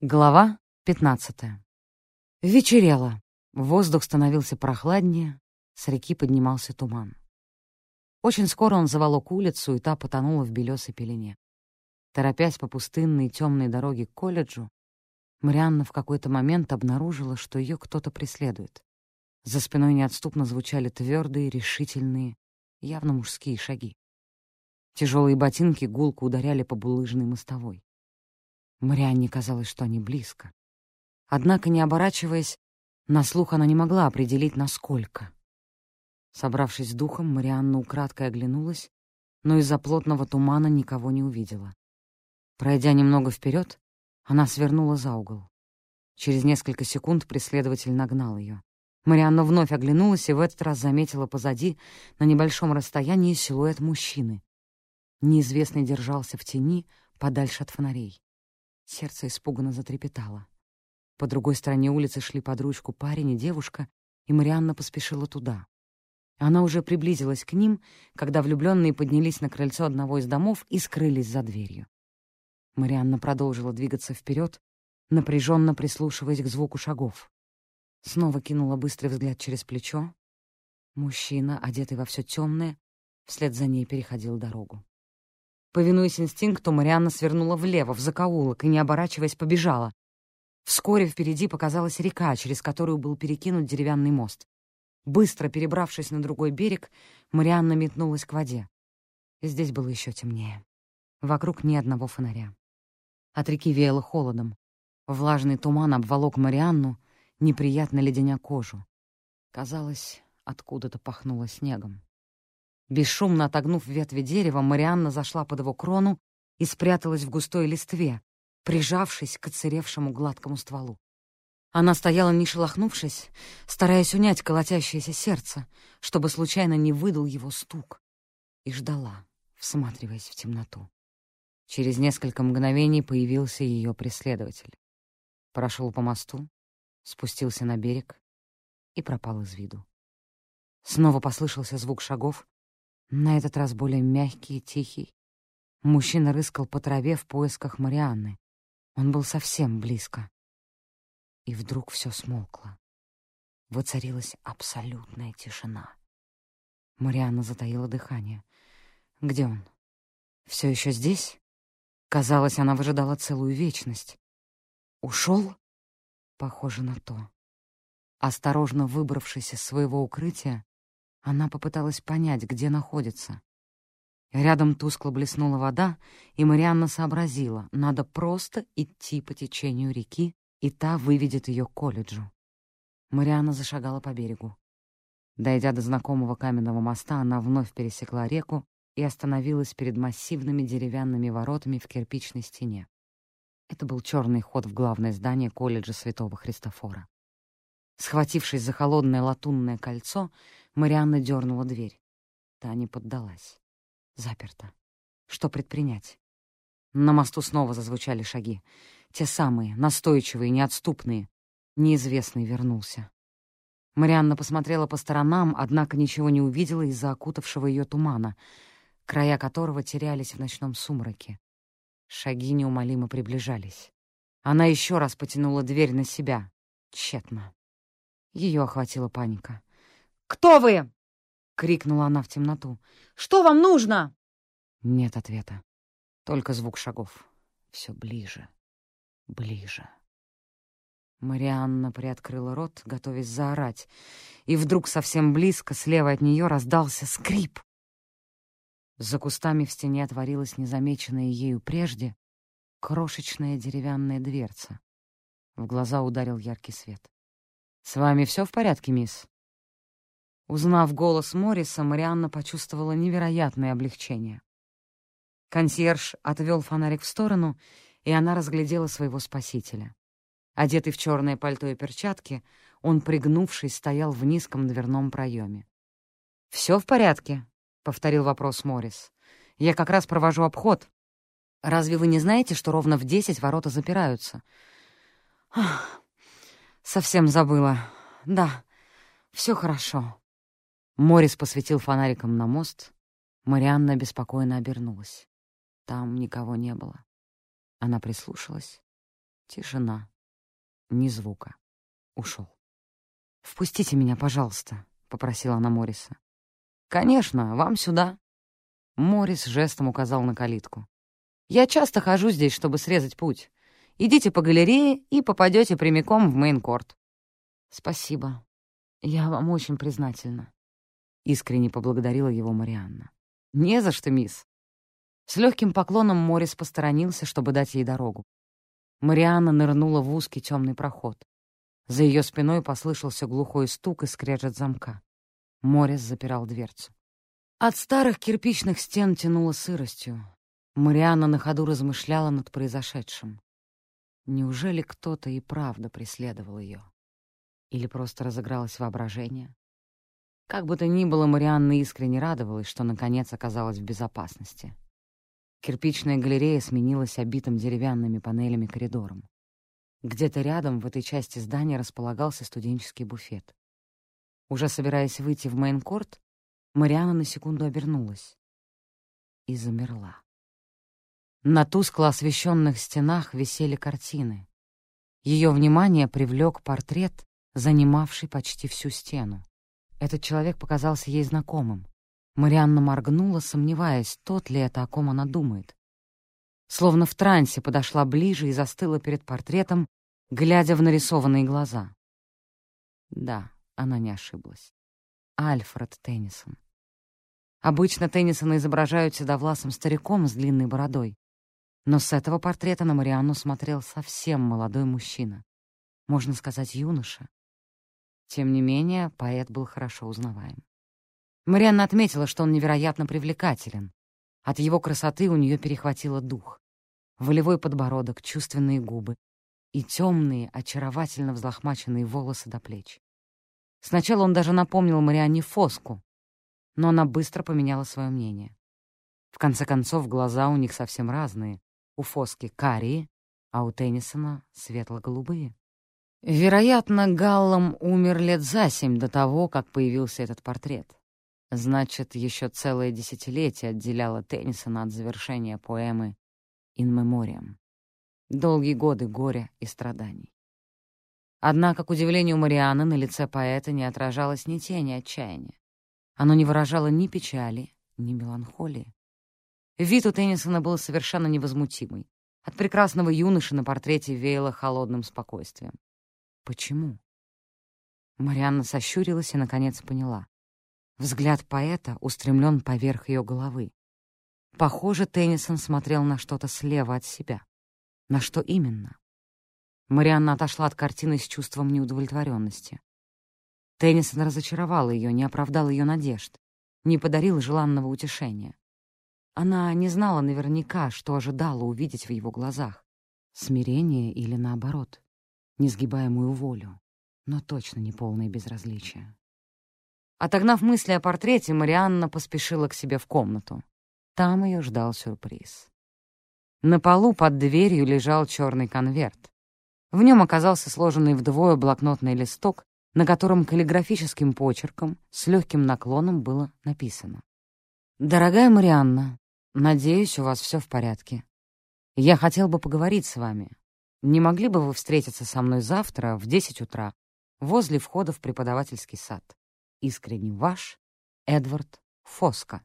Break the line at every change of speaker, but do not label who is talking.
Глава 15. Вечерело. Воздух становился прохладнее, с реки поднимался туман. Очень скоро он заволок улицу, и та потонула в белесой пелене. Торопясь по пустынной темной дороге к колледжу, Марианна в какой-то момент обнаружила, что ее кто-то преследует. За спиной неотступно звучали твердые, решительные, явно мужские шаги. Тяжелые ботинки гулко ударяли по булыжной мостовой. Марианне казалось, что они близко. Однако, не оборачиваясь, на слух она не могла определить, насколько. Собравшись с духом, Марианна украдкой оглянулась, но из-за плотного тумана никого не увидела. Пройдя немного вперед, она свернула за угол. Через несколько секунд преследователь нагнал ее. Марианна вновь оглянулась и в этот раз заметила позади, на небольшом расстоянии, силуэт мужчины. Неизвестный держался в тени, подальше от фонарей. Сердце испуганно затрепетало. По другой стороне улицы шли под ручку парень и девушка, и Марианна поспешила туда. Она уже приблизилась к ним, когда влюбленные поднялись на крыльцо одного из домов и скрылись за дверью. Марианна продолжила двигаться вперед, напряженно прислушиваясь к звуку шагов. Снова кинула быстрый взгляд через плечо. Мужчина, одетый во все темное, вслед за ней переходил дорогу. Повинуясь инстинкту, Марианна свернула влево, в закоулок, и, не оборачиваясь, побежала. Вскоре впереди показалась река, через которую был перекинут деревянный мост. Быстро перебравшись на другой берег, Марианна метнулась к воде. Здесь было еще темнее. Вокруг ни одного фонаря. От реки веяло холодом. Влажный туман обволок Марианну, неприятно леденя кожу. Казалось, откуда-то пахнуло снегом. Бесшумно отогнув ветви дерева, Марианна зашла под его крону и спряталась в густой листве, прижавшись к оцаревшему гладкому стволу. Она стояла, не шелохнувшись, стараясь унять колотящееся сердце, чтобы случайно не выдал его стук, и ждала, всматриваясь в темноту. Через несколько мгновений появился ее преследователь. Прошел по мосту, спустился на берег и пропал из виду. Снова послышался звук шагов, на этот раз более мягкий и тихий. Мужчина рыскал по траве в поисках Марианны. Он был совсем близко. И вдруг все смолкло. Воцарилась абсолютная тишина. Марианна затаила дыхание. Где он? Все еще здесь? Казалось, она выжидала целую вечность. Ушел? Похоже на то. Осторожно выбравшись из своего укрытия, она попыталась понять, где находится. Рядом тускло блеснула вода, и Марианна сообразила, надо просто идти по течению реки, и та выведет ее к колледжу. Марианна зашагала по берегу. Дойдя до знакомого каменного моста, она вновь пересекла реку и остановилась перед массивными деревянными воротами в кирпичной стене. Это был черный ход в главное здание колледжа Святого Христофора. Схватившись за холодное латунное кольцо, Марианна дернула дверь. Та не поддалась. Заперта. Что предпринять? На мосту снова зазвучали шаги. Те самые, настойчивые, неотступные. Неизвестный вернулся. Марианна посмотрела по сторонам, однако ничего не увидела из-за окутавшего ее тумана, края которого терялись в ночном сумраке. Шаги неумолимо приближались. Она еще раз потянула дверь на себя. Тщетно. Ее охватила паника. «Кто вы?» — крикнула она в темноту. «Что вам нужно?» Нет ответа. Только звук шагов. Все ближе, ближе. Марианна приоткрыла рот, готовясь заорать, и вдруг совсем близко, слева от нее, раздался скрип. За кустами в стене отворилась незамеченная ею прежде крошечная деревянная дверца. В глаза ударил яркий свет. «С вами все в порядке, мисс?» Узнав голос Морриса, Марианна почувствовала невероятное облегчение. Консьерж отвел фонарик в сторону, и она разглядела своего спасителя. Одетый в черное пальто и перчатки, он, пригнувшись, стоял в низком дверном проеме. «Все в порядке?» — повторил вопрос Моррис. «Я как раз провожу обход. Разве вы не знаете, что ровно в десять ворота запираются?» «Совсем забыла. Да, все хорошо». Морис посветил фонариком на мост. Марианна беспокойно обернулась. Там никого не было. Она прислушалась. Тишина. Ни звука. Ушел. «Впустите меня, пожалуйста», — попросила она Морриса. «Конечно, вам сюда». Моррис жестом указал на калитку. «Я часто хожу здесь, чтобы срезать путь. Идите по галерее и попадете прямиком в мейн-корт». «Спасибо. Я вам очень признательна», — искренне поблагодарила его Марианна. «Не за что, мисс». С легким поклоном Моррис посторонился, чтобы дать ей дорогу. Марианна нырнула в узкий темный проход. За ее спиной послышался глухой стук и скрежет замка. Морис запирал дверцу. От старых кирпичных стен тянуло сыростью. Марианна на ходу размышляла над произошедшим. Неужели кто-то и правда преследовал ее? Или просто разыгралось воображение? Как бы то ни было, Марианна искренне радовалась, что наконец оказалась в безопасности. Кирпичная галерея сменилась обитым деревянными панелями коридором. Где-то рядом в этой части здания располагался студенческий буфет. Уже собираясь выйти в мейн-корт, Мариана на секунду обернулась и замерла. На тускло освещенных стенах висели картины. Ее внимание привлек портрет, занимавший почти всю стену. Этот человек показался ей знакомым. Марианна моргнула, сомневаясь, тот ли это, о ком она думает. Словно в трансе подошла ближе и застыла перед портретом, глядя в нарисованные глаза. Да, она не ошиблась. Альфред Теннисон. Обычно Теннисона изображают седовласым стариком с длинной бородой. Но с этого портрета на Марианну смотрел совсем молодой мужчина. Можно сказать, юноша. Тем не менее, поэт был хорошо узнаваем. Марианна отметила, что он невероятно привлекателен. От его красоты у нее перехватило дух. Волевой подбородок, чувственные губы и темные, очаровательно взлохмаченные волосы до плеч. Сначала он даже напомнил Марианне Фоску, но она быстро поменяла свое мнение. В конце концов, глаза у них совсем разные. У Фоски карие, а у Теннисона светло-голубые. Вероятно, Галлом умер лет за семь до того, как появился этот портрет. Значит, еще целое десятилетие отделяло Теннисона от завершения поэмы «In Memoriam». Долгие годы горя и страданий. Однако, к удивлению Марианы, на лице поэта не отражалось ни тени отчаяния. Оно не выражало ни печали, ни меланхолии. Вид у Теннисона был совершенно невозмутимый. От прекрасного юноши на портрете веяло холодным спокойствием. Почему? Марианна сощурилась и, наконец, поняла. Взгляд поэта устремлен поверх ее головы. Похоже, Теннисон смотрел на что-то слева от себя. На что именно? Марианна отошла от картины с чувством неудовлетворенности. Теннисон разочаровал ее, не оправдал ее надежд, не подарил желанного утешения. Она не знала наверняка, что ожидала увидеть в его глазах. Смирение или, наоборот, несгибаемую волю, но точно не полное безразличие. Отогнав мысли о портрете, Марианна поспешила к себе в комнату. Там ее ждал сюрприз. На полу под дверью лежал черный конверт. В нем оказался сложенный вдвое блокнотный листок, на котором каллиграфическим почерком с легким наклоном было написано. «Дорогая Марианна, надеюсь, у вас все в порядке. Я хотел бы поговорить с вами. Не могли бы вы встретиться со мной завтра в 10 утра возле входа в преподавательский сад? Искренне ваш, Эдвард Фоска».